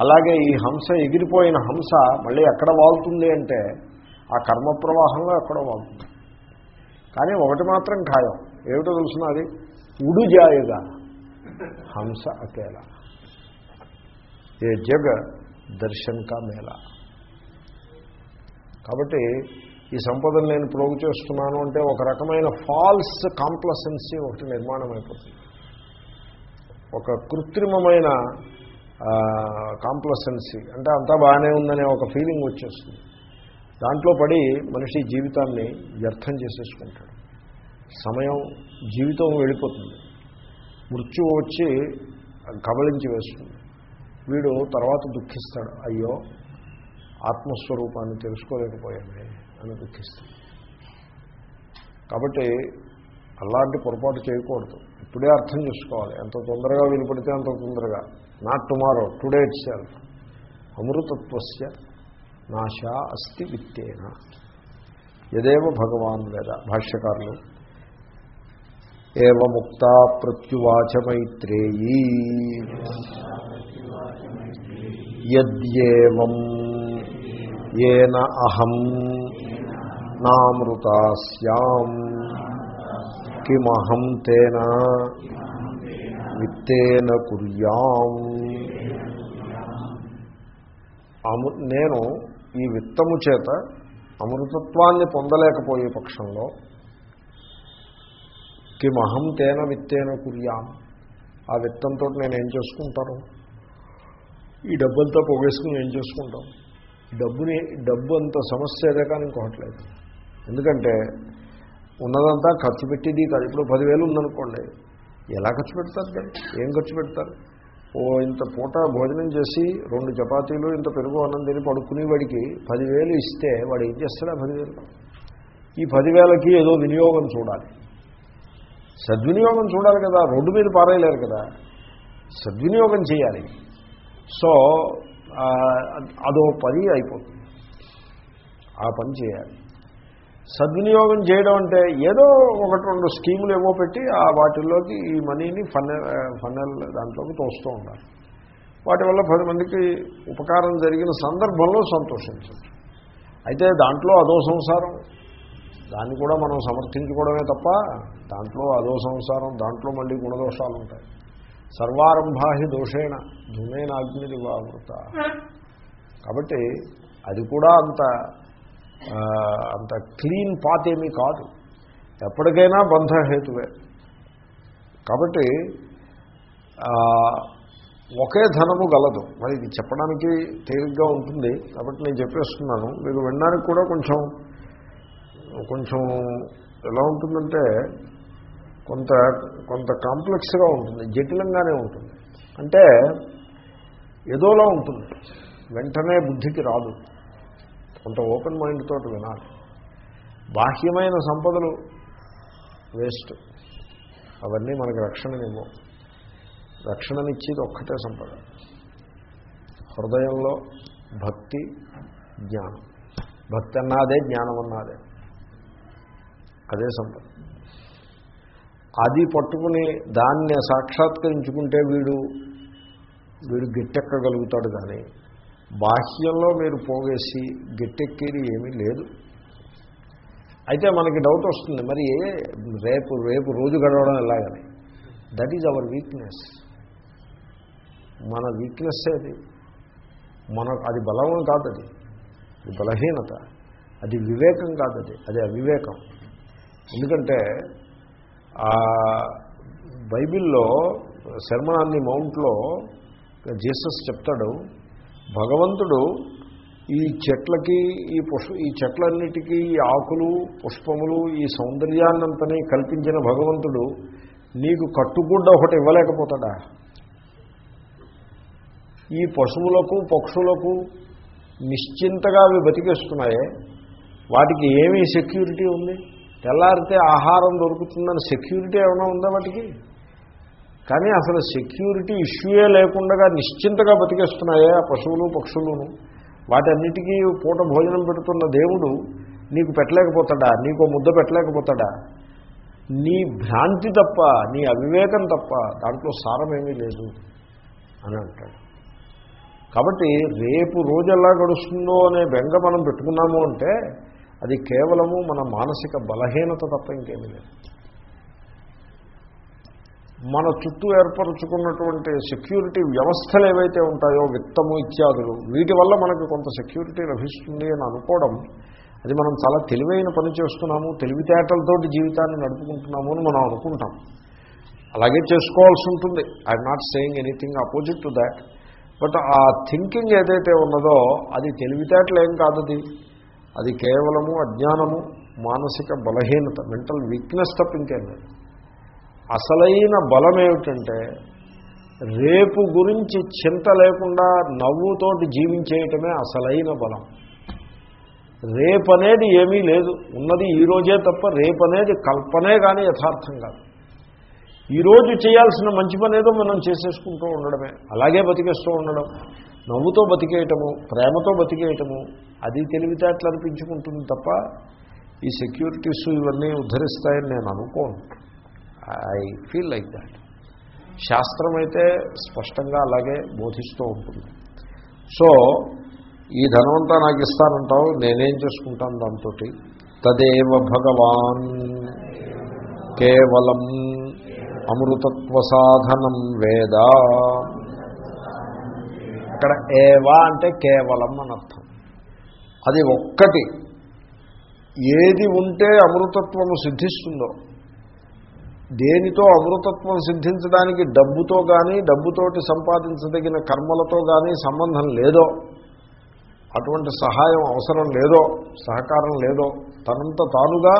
అలాగే ఈ హంస ఎగిరిపోయిన హంస మళ్ళీ ఎక్కడ వాళ్తుంది అంటే ఆ కర్మ ప్రవాహంలో ఎక్కడ వాళ్తుంది. కానీ ఒకటి మాత్రం ఖాయం. ఏమిటో తెలుసున్నది అది? ఉడుజాయుగా హంస అకేలా. ఏ జగ దర్శన్ కా మేళ. కాబట్టి ఈ సంపదను నేను ప్రోగు చేస్తున్నాను అంటే ఒక రకమైన ఫాల్స్ కాంప్లసెన్సీ ఒకటి నిర్మాణం అయిపోతుంది ఒక కృత్రిమమైన కాంప్లసెన్సీ అంటే అంతా బాగానే ఉందనే ఒక ఫీలింగ్ వచ్చేస్తుంది. దాంట్లో పడి మనిషి జీవితాన్ని వ్యర్థం చేసేసుకుంటాడు. సమయం జీవితం వెళ్ళిపోతుంది. మృత్యువు వచ్చి కబలించి వేస్తుంది. వీడు తర్వాత దుఃఖిస్తాడు. అయ్యో ఆత్మస్వరూపాన్ని తెలుసుకోలేకపోయామే అని దుఃఖిస్తాడు. కాబట్టి అలాంటి పొరపాటు చేయకూడదు. ఇప్పుడే అర్థం చేసుకోవాలి. ఎంత తొందరగా వినపడితే అంత తొందరగా. Not tomorrow today itself అమృతత్వస్య నాశా అస్తి విత్తేన యదేవ భగవాన్ వేద భాష్యకారులు ఏముక్త ప్రత్యువాచ మైత్రేయీ యద్యేవం ఏన అహం నామృతా సమ్ కిమహం తేన విత్తేన కుర్యాం అము నేను ఈ విత్తము చేత అమృతత్వాన్ని పొందలేకపోయే పక్షంలో కిమహం తేన విత్తేన కుర్యాం. ఆ విత్తంతో నేను ఏం చేసుకుంటాను? ఈ డబ్బులతో పొగేసుకుని ఏం చేసుకుంటాం? డబ్బుని డబ్బు అంత సమస్య అదే కానీ ఇంకోట్లేదు ఎందుకంటే ఉన్నదంతా ఖర్చు పెట్టేది కాదు. ఇప్పుడు పదివేలు ఉందనుకోండి. ఎలా ఖర్చు పెడతారు? దాన్ని ఏం ఖర్చు పెడతారు? ఓ ఇంత పూట భోజనం చేసి రెండు చపాతీలు ఇంత పెరుగు అన్నం తిని పడుకునేవాడికి పదివేలు ఇస్తే వాడు ఏం చేస్తాడా పదివేలు? ఈ పదివేలకి ఏదో వినియోగం చూడాలి. సద్వినియోగం చూడాలి కదా రోడ్డు మీద పారేయలేరు కదా. సద్వినియోగం చేయాలి. సో అదో పని అయిపోతుంది. ఆ పని చేయాలి. సద్వినియోగం చేయడం అంటే ఏదో ఒకటి రెండు స్కీములు ఏవో పెట్టి ఆ వాటిల్లోకి ఈ మనీని ఫన్నెల్ ఫన్నెల్ దాంట్లోకి తోస్తూ ఉండాలి. వాటి వల్ల పది మందికి ఉపకారం జరిగిన సందర్భంలో సంతోషించవచ్చు అయితే దాంట్లో అదో సంసారం. దాన్ని కూడా మనం సమర్థించుకోవడమే తప్ప దాంట్లో అదో సంసారం దాంట్లో మళ్ళీ గుణదోషాలు ఉంటాయి. సర్వారంభాహి దోషేణ ధుమేన అగ్నిరివావృత. కాబట్టి అది కూడా అంత అంత క్లీన్ పాత్ ఏమీ కాదు. ఎప్పటికైనా బంధహేతువే. కాబట్టి ఒకే ధనము గలదు. మరి ఇది చెప్పడానికి తేలిగ్గా ఉంటుంది. కాబట్టి నేను చెప్పేస్తున్నాను. మీకు వినడానికి కూడా కొంచెం కొంచెం ఎలా ఉంటుందంటే కొంత కొంత కాంప్లెక్స్గా ఉంటుంది. జటిలంగానే ఉంటుంది. అంటే ఏదోలా ఉంటుంది. వెంటనే బుద్ధికి రాదు. కొంత ఓపెన్ మైండ్ తోటి వినాలి. బాహ్యమైన సంపదలు వేస్ట్. అవన్నీ మనకి రక్షణనివ్వవు రక్షణనిచ్చేది ఒక్కటే సంపద. హృదయంలో భక్తి జ్ఞానం. భక్తి అన్నాదే జ్ఞానం అన్నాదే. అదే సంపద. అది పట్టుకుని దాన్ని సాక్షాత్కరించుకుంటే వీడు వీడు గిట్టెక్కగలుగుతాడు కానీ బాహ్యంలో మీరు పోగేసి గిట్టెక్కేది ఏమీ లేదు. అయితే మనకి డౌట్ వస్తుంది మరి రేపు రేపు రోజు గడవడం ఎలాగని? దట్ ఈజ్ అవర్ వీక్నెస్ మన వీక్నెస్ అది మన అది బలం కాదు అది. అది బలహీనత. అది వివేకం కాదు అది. అది అవివేకం. ఎందుకంటే బైబిల్లో శర్మనాన్ని మౌంట్లో జీసస్ చెప్తాడు భగవంతుడు ఈ చెట్లకి ఈ పుష్ప ఈ చెట్లన్నిటికీ ఈ ఆకులు పుష్పములు ఈ సౌందర్యాన్నంతని కల్పించిన భగవంతుడు నీకు కట్టుగుడ్డ ఒకటి ఇవ్వలేకపోతాడా? ఈ పశువులకు పక్షులకు నిశ్చింతగా అవి బతికేస్తున్నాయే. వాటికి ఏమీ సెక్యూరిటీ ఉంది? తెల్లారితే ఆహారం దొరుకుతుందని సెక్యూరిటీ ఏమైనా ఉందా వాటికి? కానీ అసలు సెక్యూరిటీ ఇష్యూయే లేకుండా నిశ్చింతగా బతికేస్తున్నాయే ఆ పశువులు పక్షులను. వాటన్నిటికీ పూట భోజనం పెడుతున్న దేవుడు నీకు పెట్టలేకపోతాడా? నీకు ముద్ద పెట్టలేకపోతాడా? నీ భ్రాంతి తప్ప నీ అవివేకం తప్ప దాంట్లో సారమేమీ లేదు అని అంటాడు. కాబట్టి రేపు రోజు ఎలా గడుస్తుందో అనే బెంగ మనం పెట్టుకున్నాము అంటే అది కేవలము మన మానసిక బలహీనత తప్ప ఇంకేమీ లేదు. మన చుట్టూ ఏర్పరచుకున్నటువంటి సెక్యూరిటీ వ్యవస్థలు ఏవైతే ఉంటాయో విత్తము ఇత్యాదులు వీటి వల్ల మనకు కొంత సెక్యూరిటీ లభిస్తుంది అని అనుకోవడం అది మనం చాలా తెలివైన పని చేస్తున్నాము తెలివితేటలతోటి జీవితాన్ని నడుపుకుంటున్నాము అని మనం అనుకుంటాం. అలాగే చేసుకోవాల్సి ఉంటుంది. I'm not saying anything opposite to that but ఆ థింకింగ్ ఏదైతే ఉన్నదో అది తెలివితేటలు ఏం కాదు అది. అది కేవలము అజ్ఞానము మానసిక బలహీనత మెంటల్ వీక్నెస్ తప్ప ఇంకేం లేదు. అసలైన బలం ఏమిటంటే రేపు గురించి చింత లేకుండా నవ్వుతోటి జీవించేయటమే అసలైన బలం. రేపనేది ఏమీ లేదు. ఉన్నది ఈరోజే తప్ప రేపనేది కల్పనే కానీ యథార్థం కాదు. ఈరోజు చేయాల్సిన మంచి పని ఏదో మనం చేసేసుకుంటూ ఉండడమే. అలాగే బతికేస్తూ ఉండడం. నవ్వుతో బతికేయటము ప్రేమతో బతికేయటము అది తెలివితేటలు అనిపించుకుంటుంది తప్ప ఈ సెక్యూరిటీస్ ఇవన్నీ ఉద్ధరిస్తాయని నేను అనుకోను. ఐ ఫీల్ లైక్ దాట్ శాస్త్రం అయితే స్పష్టంగా అలాగే బోధిస్తూ ఉంటుంది. సో ఈ ధనమంతా నాకు ఇస్తానంటావు నేనేం చేసుకుంటాను దాంతో తదేవ భగవాన్. కేవలం అమృతత్వ సాధనం వేద. అక్కడ ఏవా అంటే కేవలం అని అర్థం. అది ఒక్కటి. ఏది ఉంటే అమృతత్వము సిద్ధిస్తుందో దేనితో అమృతత్వం సిద్ధించడానికి డబ్బుతో కానీ డబ్బుతోటి సంపాదించదగిన కర్మలతో కానీ సంబంధం లేదో అటువంటి సహాయం అవసరం లేదో సహకారం లేదో తనంత తానుగా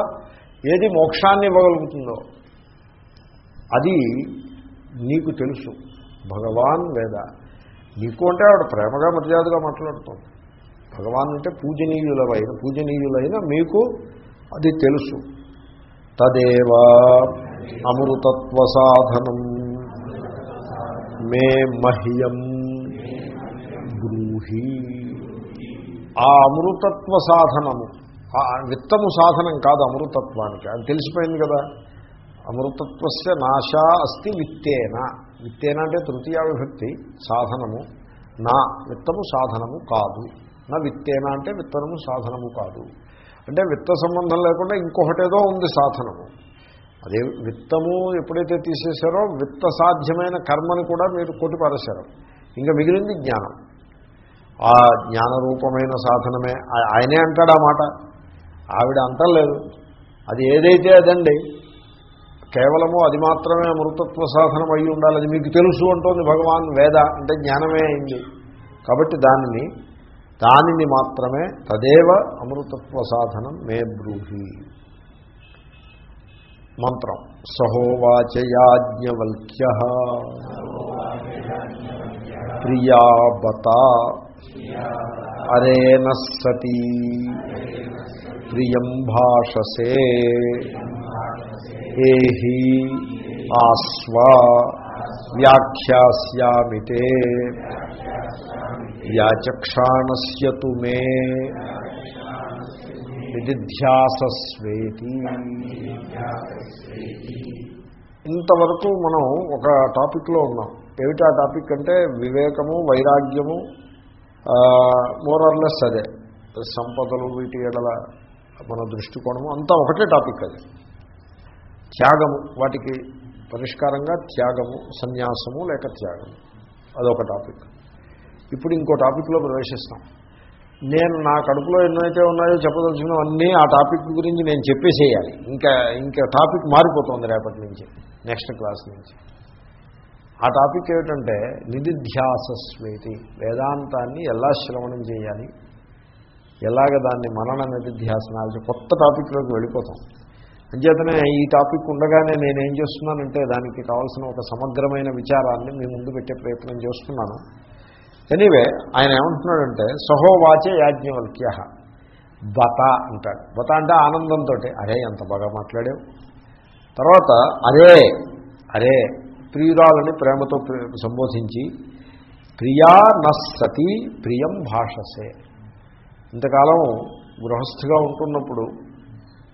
ఏది మోక్షాన్ని ఇవ్వగలుగుతుందో అది నీకు తెలుసు. భగవాన్ వేద. నీకు అంటే ఆవిడ ప్రేమగా మర్యాదగా మాట్లాడుతుంది. భగవాన్ అంటే పూజనీయులమైన పూజనీయులైన మీకు అది తెలుసు. తదేవా అమృతత్వ సాధనం మే మహ్యం బ్రూహి. ఆ అమృతత్వ సాధనము విత్తము సాధనం కాదు అమృతత్వానికి. అది తెలిసిపోయింది కదా. అమృతత్వస్య నాశా అస్తి విత్తేన. విత్తేన అంటే తృతీయ విభక్తి సాధనము. నా విత్తము సాధనము కాదు. నా విత్తేన అంటే విత్తనము సాధనము కాదు. అంటే విత్త సంబంధం లేకుండా ఇంకొకటేదో ఉంది సాధనము. అదే విత్తము ఎప్పుడైతే తీసేశారో విత్త సాధ్యమైన కర్మని కూడా మీరు కొట్టిపారేశారు ఇంకా మిగిలింది జ్ఞానం. ఆ జ్ఞానరూపమైన సాధనమే. ఆయనే అంటాడు ఆ మాట. ఆవిడ అంటలేదు. అది ఏదైతే అదండి కేవలము అది మాత్రమే అమృతత్వ సాధనం అయి ఉండాలి అది మీకు తెలుసు అంటోంది భగవాన్ వేద అంటే జ్ఞానమే అయింది. కాబట్టి దానిని దానిని మాత్రమే తదేవ అమృతత్వ సాధనం మే బ్రూహి. మంత్రం సహోవాచయాజ్ఞవల్క్య ప్రియాబత అరేణ సతీ ప్రియం భాషసే ఏహి ఆస్వ వ్యాఖ్యాస్యామితే వ్యాచక్షాణస్య తు మే నిధిధ్యాసస్వేతి ఇంతవరకు మనం ఒక టాపిక్లో ఉన్నాం. ఏమిటి ఆ టాపిక్ అంటే వివేకము వైరాగ్యము మోరర్లెస్ అదే. సంపదలు వీటి ఎడల మన దృష్టికోణము అంతా ఒకటే టాపిక్ అది. త్యాగము వాటికి పరిష్కారంగా త్యాగము సన్యాసము లేక త్యాగము. అదొక టాపిక్. ఇప్పుడు ఇంకో టాపిక్లో ప్రవేశిస్తాం. నేను నా కడుపులో ఎన్నైతే ఉన్నాయో చెప్పదలుచుకున్నవన్నీ ఆ టాపిక్ గురించి నేను చెప్పేసేయాలి. ఇంకా ఇంకా టాపిక్ మారిపోతుంది రేపటి నుంచి నెక్స్ట్ క్లాస్ నుంచి. ఆ టాపిక్ ఏమిటంటే నిధిధ్యాసస్వేతి వేదాంతాన్ని ఎలా శ్రవణం చేయాలి? ఎలాగ దాన్ని మనన నిధిధ్యాసనాలు కొత్త టాపిక్లోకి వెళ్ళిపోతాం. అంచేతనే ఈ టాపిక్ ఉండగానే నేనేం చేస్తున్నానంటే దానికి కావాల్సిన ఒక సమగ్రమైన విచారాన్ని మీ ముందు పెట్టే ప్రయత్నం చేస్తున్నాను. ఎనీవే ఆయన ఏమంటున్నాడంటే సహోవాచే యాజ్ఞవల్క్య. బత అంటాడు. బత అంటే ఆనందంతో అరే ఎంత బాగా మాట్లాడావు. తర్వాత అరే అరే ప్రియురాలని ప్రేమతో సంబోధించి ప్రియా నస్సతి ప్రియం భాషసే. ఇంతకాలం గృహస్థిగా ఉంటున్నప్పుడు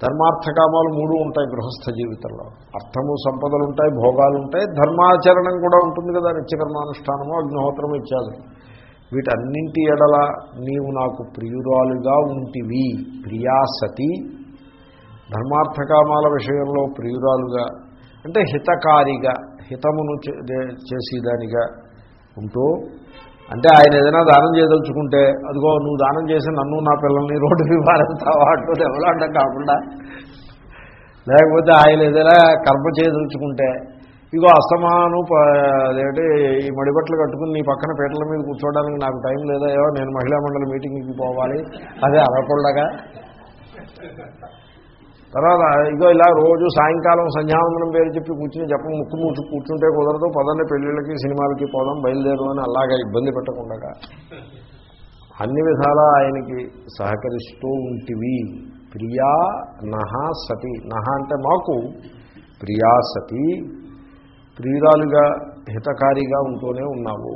ధర్మార్థకామాలు మూడు ఉంటాయి గృహస్థ జీవితంలో. అర్థము సంపదలు ఉంటాయి భోగాలు ఉంటాయి ధర్మాచరణం కూడా ఉంటుంది కదా నిత్యకర్మానుష్ఠానము అగ్నిహోత్రము ఇత్యాది. వీటన్నింటి ఎడల నీవు నాకు ప్రియురాలుగా ఉంటివి. ప్రియాసతి. ధర్మార్థకామాల విషయంలో ప్రియురాలుగా అంటే హితకారిగా హితమును చే- చేసేదానిగా ఉంటూ అంటే ఆయన ఏదైనా దానం చేయదలుచుకుంటే అదిగో నువ్వు దానం చేసి నన్ను నా పిల్లల్ని రోడ్డు పారేస్తావా అంటూ ఎవరంటే కాకుండా లేకపోతే ఆయన ఏదైనా కర్మ చేయదలుచుకుంటే ఇగో అసమాను ప- అదేంటి ఈ మడిబట్టలు కట్టుకుని నీ పక్కన పీటల మీద కూర్చోవడానికి నాకు టైం లేదా? ఏవో నేను మహిళా మండలి మీటింగ్కి పోవాలి. అదే అరకుండగా తర్వాత ఇగో ఇలా రోజు సాయంకాలం సంధ్యావందనం పేరు చెప్పి కూర్చుని చెప్ప ముక్కు మూసు కూర్చుంటే కుదరదు. పదండి పెళ్ళిళ్ళకి సినిమాలకి పోదాం బయలుదేరు అని అలాగా ఇబ్బంది పెట్టకుండా అన్ని విధాలా ఆయనకి సహకరిస్తూ ఉంటివి. ప్రియా నహ సతి. నహ అంటే మాకు ప్రియా సతి. ప్రియురాలుగా హితకారిగా ఉంటూనే ఉన్నావు.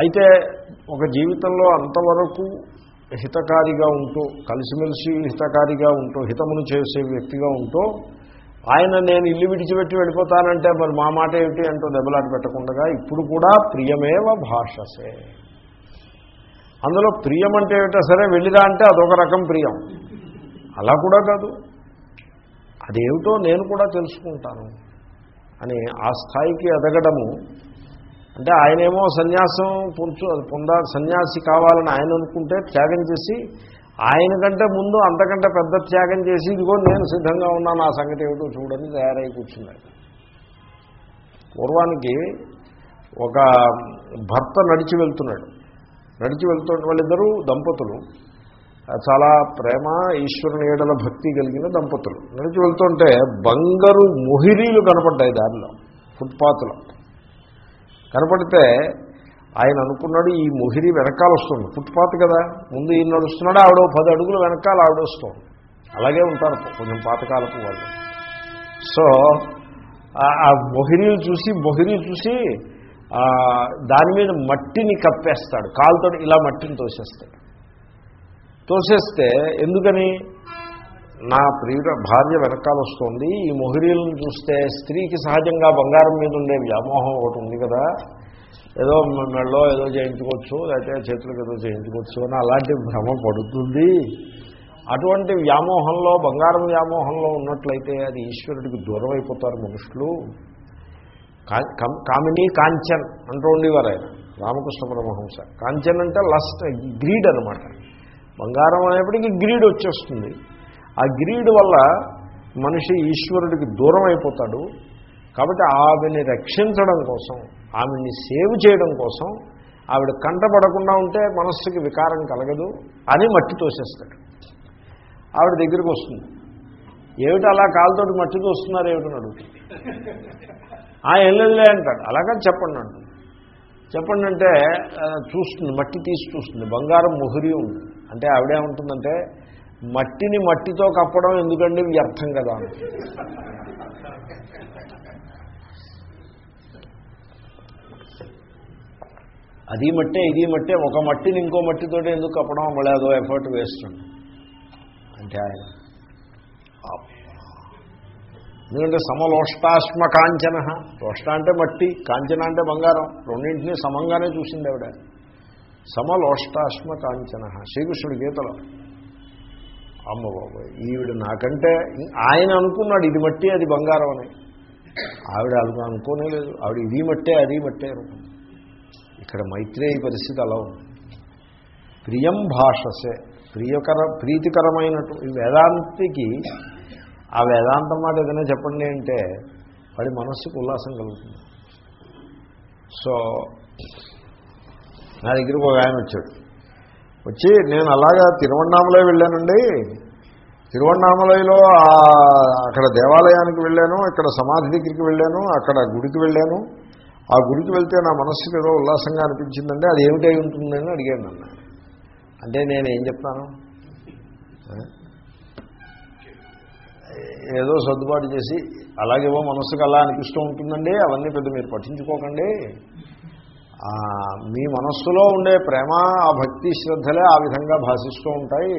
అయితే ఒక జీవితంలో అంతవరకు హితకారిగా ఉంటూ కలిసిమెలిసి హితకారిగా ఉంటూ హితమును చేసే వ్యక్తిగా ఉంటూ ఆయన నేను ఇల్లు విడిచిపెట్టి వెళ్ళిపోతానంటే మరి మా మాట ఏమిటి అంటూ దెబ్బలాట పెట్టకుండా ఇప్పుడు కూడా ప్రియమేవ భాషసే. అందులో ప్రియం అంటే ఏమిటో సరే వెళ్ళిరా అంటే అదొక రకం ప్రియం. అలా కూడా కాదు. అదేమిటో నేను కూడా తెలుసుకుంటాను. అని ఆ స్థాయికి ఎదగడము. అంటే ఆయనేమో సన్యాసం పుంచు పొందా సన్యాసి కావాలని ఆయన అనుకుంటే త్యాగం చేసి ఆయన కంటే ముందు అంతకంటే పెద్ద త్యాగం చేసి ఇదిగో నేను సిద్ధంగా ఉన్నాను ఆ సంగతి ఏమిటో చూడని తయారై కూర్చున్నాడు. పూర్వానికి ఒక భర్త నడిచి వెళ్తున్నాడు. నడిచి వెళ్తుంటే వాళ్ళిద్దరూ దంపతులు. చాలా ప్రేమ ఈశ్వరుని ఏడల భక్తి కలిగిన దంపతులు. నడిచి వెళ్తుంటే బంగారు మొహిరీలు కనపడ్డాయి దారిలో ఫుట్పాత్లో. కనపడితే ఆయన అనుకున్నాడు ఈ మొహిరి వెనకాల వస్తుంది. ఫుట్పాత్ కదా ముందు ఈయన నడుస్తున్నాడు ఆవిడ పది అడుగులు వెనకాల ఆవిడ వస్తుంది. అలాగే ఉంటారు కొంచెం పాతకాలపు వాళ్ళు. సో ఆ- మొహిరీలు చూసి మొహిరీ చూసి దాని మీద మట్టిని కప్పేస్తాడు. కాలుతో ఇలా మట్టిని తోసేస్తాడు. తోసేస్తే ఎందుకని? నా ప్రియుడ భార్య వెనకాల వస్తుంది. ఈ మొహిరీలను చూస్తే స్త్రీకి సహజంగా బంగారం మీద ఉండే వ్యామోహం ఒకటి ఉంది కదా. ఏదో మెళ్ళో ఏదో చేయించుకోవచ్చు లేకపోతే చేతులకు ఏదో చేయించుకోవచ్చు అని అలాంటి భ్రమ పడుతుంది. అటువంటి వ్యామోహంలో బంగారం వ్యామోహంలో ఉన్నట్లయితే అది ఈశ్వరుడికి దూరం అయిపోతారు మనుషులు. కా- కం- కామిని కాంచన్ అంటూ ఉండేవారు ఆయన రామకృష్ణ పరమహంస. కాంచన్ అంటే లస్ట్ గ్రీడ్ అనమాట బంగారం అనేప్పటికీ గ్రీడ్ వచ్చేస్తుంది. ఆ గ్రీడ్ వల్ల మనిషి ఈశ్వరుడికి దూరం అయిపోతాడు. కాబట్టి ఆమెని రక్షించడం కోసం ఆమెని సేవ్ చేయడం కోసం ఆవిడ కంటపడకుండా ఉంటే మనస్సుకి వికారం కలగదు అని మట్టి తోసేస్తాడు. ఆవిడ దగ్గరికి వస్తుంది. ఏమిటి అలా కాలుతోటి మట్టి తోస్తున్నారు ఏమిటని అడుగుతుంది. ఆ ఎల్లెళ్ళే అంటాడు. అలాగే చెప్పండి అంటుంది చెప్పండి అంటే చూస్తుంది మట్టి తీసి చూస్తుంది. బంగారం ముహురి ఉంది. అంటే ఆవిడేమంటుందంటే మట్టిని మట్టితో కప్పడం ఎందుకండి వ్యర్థం కదా అది మట్టే ఇది మట్టే ఒక మట్టిని ఇంకో మట్టితోటి ఎందుకు కప్పడం మళ్ళీ అదో ఎఫర్ట్ వేస్ట్ అంటే ఆయన ఎందుకంటే సమలోష్టాశ్మ కాంచన లోష్ట అంటే మట్టి కాంచన అంటే బంగారం. రెండింటినీ సమంగానే చూసింది ఆవిడ. సమలోష్టాశ్మ కాంచన శ్రీకృష్ణుడి గీతలో. అమ్మ బాబోయ్ ఈవిడ నాకంటే ఆయన అనుకున్నాడు ఇది మట్టి అది బంగారం అని. ఆవిడ అను అనుకోనే లేదు. ఆవిడ ఇది మట్టే అది మట్టే అనుకుంది. ఇక్కడ మైత్రేయ పరిస్థితి అలా ఉంది. ప్రియం భాషసే ప్రియకర ప్రీతికరమైనటు ఈ వేదాంతికి ఆ వేదాంతం మాట ఏదైనా చెప్పండి అంటే వాడి మనస్సుకు ఉల్లాసం కలుగుతుంది. సో నా దగ్గరికి ఒక ఆయన వచ్చాడు. వచ్చి నేను అలాగా తిరువణామలై వెళ్ళానండి. తిరువణామలైలో అక్కడ దేవాలయానికి వెళ్ళాను ఇక్కడ సమాధి దగ్గరికి వెళ్ళాను అక్కడ గుడికి వెళ్ళాను. ఆ గుడికి వెళ్తే నా మనస్సుకి ఏదో ఉల్లాసంగా అనిపించిందండి. అది ఏమిటై ఉంటుందని అడిగాను అన్న అంటే నేను ఏం చెప్తాను? ఏదో సర్దుబాటు చేసి అలాగేవో మనస్సుకు అలా అనిపిస్తూ ఉంటుందండి. అవన్నీ పెద్ద మీరు పట్టించుకోకండి. మీ మనస్సులో ఉండే ప్రేమ ఆ భక్తి శ్రద్ధలే ఆ విధంగా భాషిస్తూ ఉంటాయి.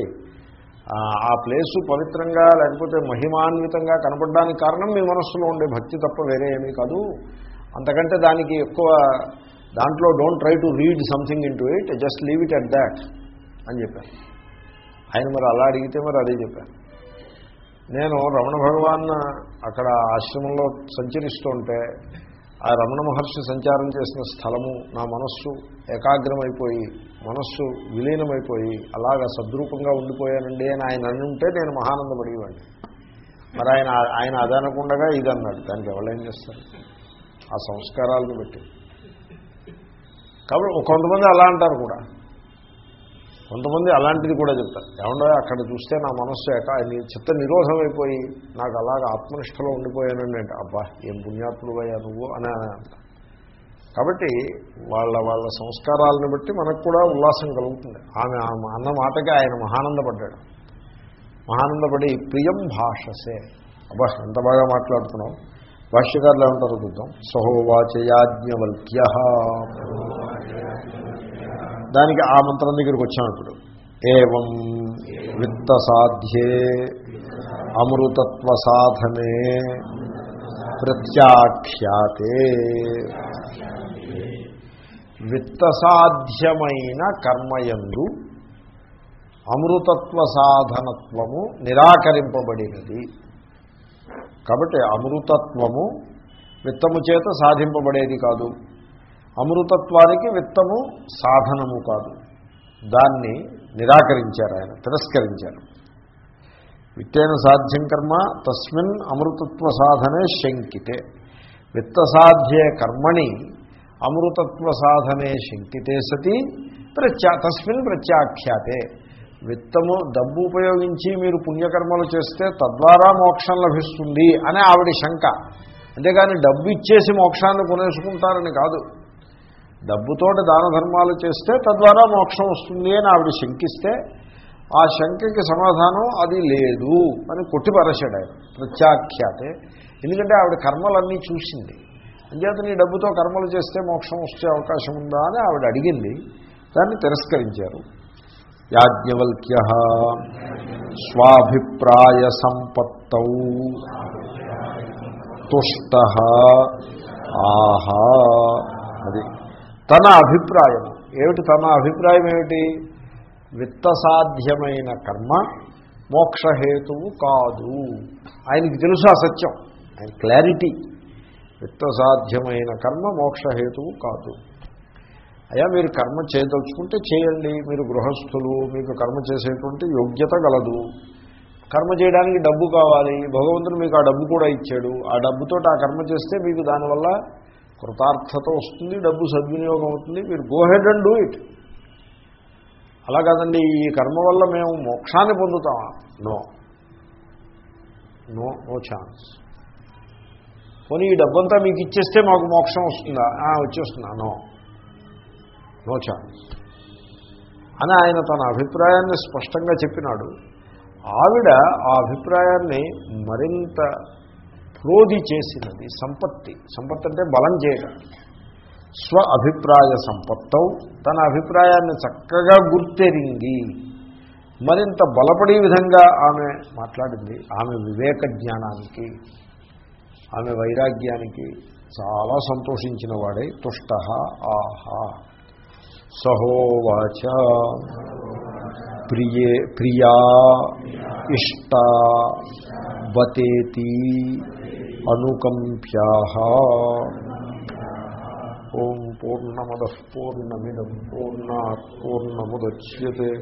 ఆ, ప్లేసు పవిత్రంగా లేకపోతే మహిమాన్వితంగా కనపడడానికి కారణం మీ మనస్సులో ఉండే భక్తి తప్ప వేరే ఏమీ కాదు. అంతకంటే దానికి ఎక్కువ దాంట్లో don't try to read something in it just leave it at that అని చెప్పాను ఆయన మరి అలా అడిగితే మరి అదే చెప్పాను నేను రమణ భగవాన్ అక్కడ ఆశ్రమంలో సంచరిస్తుంటే ఆ రమణ మహర్షి సంచారం చేసిన స్థలము నా మనస్సు ఏకాగ్రమైపోయి మనస్సు విలీనమైపోయి అలాగా సద్రూపంగా ఉండిపోయానండి అని ఆయన అనుంటే నేను మహానందపడేవాడిని మరి ఆయన ఆయన అదనకుండగా ఇది అన్నాడు దానికి ఎవరేం చేస్తారు? ఆ సంస్కారాలను బట్టి. కాబట్టి కొంతమంది అలా అంటారు కూడా. కొంతమంది అలాంటిది కూడా చెప్తారు. ఏమన్నా అక్కడ చూస్తే నా మనస్సు ఏక నీ చిత్త నిరోధం అయిపోయి నాకు అలాగ ఆత్మనిష్టలో ఉండిపోయానండి అంటే అబ్బా ఏం పుణ్యాత్ముడు అయ్యా నువ్వు అని కాబట్టి వాళ్ళ వాళ్ళ సంస్కారాలను బట్టి మనకు కూడా ఉల్లాసం కలుగుతుంది. ఆమె ఆమె అన్న మాటకి ఆయన మహానందపడ్డాడు. మహానందపడి ప్రియం భాషసే. అబ్బా ఎంత బాగా మాట్లాడుతున్నాం భాష్యకారులు ఏమంటారు చూద్దాం. సహోవాచయాజ్ఞవల్క్య దానికి ఆ మంత్రం దగ్గరికి వచ్చాం ఇప్పుడు. ఏం విత్త సాధ్యే అమృతత్వ సాధనే ప్రత్యాఖ్యాతే. విత్త సాధ్యమైన కర్మయందు అమృతత్వ సాధనత్వము నిరాకరింపబడినది. కాబట్టి అమృతత్వము విత్తము చేత సాధింపబడేది కాదు. అమృతత్వానికి విత్తము సాధనము కాదు. దాన్ని నిరాకరించారు ఆయన తిరస్కరించారు. విత్తేన సాధ్యం కర్మ తస్మిన్ అమృతత్వ సాధనే శంకితే. విత్తసాధ్యే కర్మణి అమృతత్వ సాధనే శంకితే సతి ప్రత్యా తస్మిన్ ప్రత్యాఖ్యాతే. విత్తము డబ్బు ఉపయోగించి మీరు పుణ్యకర్మలు చేస్తే తద్వారా మోక్షం లభిస్తుంది అని ఆవిడ శంక. అంతేగాని డబ్బు ఇచ్చేసి మోక్షాన్ని కొనేసుకుంటారని కాదు. డబ్బుతోటి దాన ధర్మాలు చేస్తే తద్వారా మోక్షం వస్తుంది అని ఆవిడ శంకిస్తే ఆ శంకకి సమాధానం అది లేదు అని కొట్టిపరచాడు ఆయన. ప్రత్యాఖ్యాతే. ఎందుకంటే ఆవిడ కర్మలన్నీ చూసింది. అంచేత నీ డబ్బుతో కర్మలు చేస్తే మోక్షం వచ్చే అవకాశం ఉందా అని ఆవిడ అడిగింది. దాన్ని తిరస్కరించారు. యాజ్ఞవల్క్య స్వాభిప్రాయ సంపత్తౌ తుష్ట. ఆహా. అది తన అభిప్రాయం. ఏమిటి తన అభిప్రాయం ఏమిటి? విత్తసాధ్యమైన కర్మ మోక్షహేతువు కాదు. ఆయనకి తెలుసు అసత్యం ఆయన క్లారిటీ. విత్తసాధ్యమైన కర్మ మోక్షహేతువు కాదు. అయ్యా మీరు కర్మ చేయదలుచుకుంటే చేయండి. మీరు గృహస్థులు మీకు కర్మ చేసేటువంటి యోగ్యత గలదు. కర్మ చేయడానికి డబ్బు కావాలి. భగవంతుడు మీకు ఆ డబ్బు కూడా ఇచ్చాడు. ఆ డబ్బుతో ఆ కర్మ చేస్తే మీకు దానివల్ల కృతార్థత వస్తుంది డబ్బు సద్వినియోగం అవుతుంది మీరు go head and do it అలా కాదండి ఈ కర్మ వల్ల మేము మోక్షాన్ని పొందుతామా? నో నో నో ఛాన్స్ పోనీ ఈ డబ్బంతా మీకు ఇచ్చేస్తే మాకు మోక్షం వస్తుందా? వచ్చేస్తుందా? నో నో ఛాన్స్ అని ఆయన తన అభిప్రాయాన్ని స్పష్టంగా చెప్పినాడు. ఆవిడ ఆ అభిప్రాయాన్ని మరింత ప్రోధి చేసినది సంపత్తి. సంపత్తి అంటే బలం చేయడం స్వ అభిప్రాయ సంపత్తవు తన అభిప్రాయాన్ని చక్కగా గుర్తెరింది మరింత బలపడే విధంగా ఆమె మాట్లాడింది. ఆమె వివేక జ్ఞానానికి ఆమె వైరాగ్యానికి చాలా సంతోషించిన వాడే తుష్ట ఆహా. సహోవాచ. ప్రియే ప్రియా ఇష్ట బతేతి. అనుకంప్యా. ఓం పూర్ణమద పూర్ణమిదం పూర్ణా పూర్ణముద్య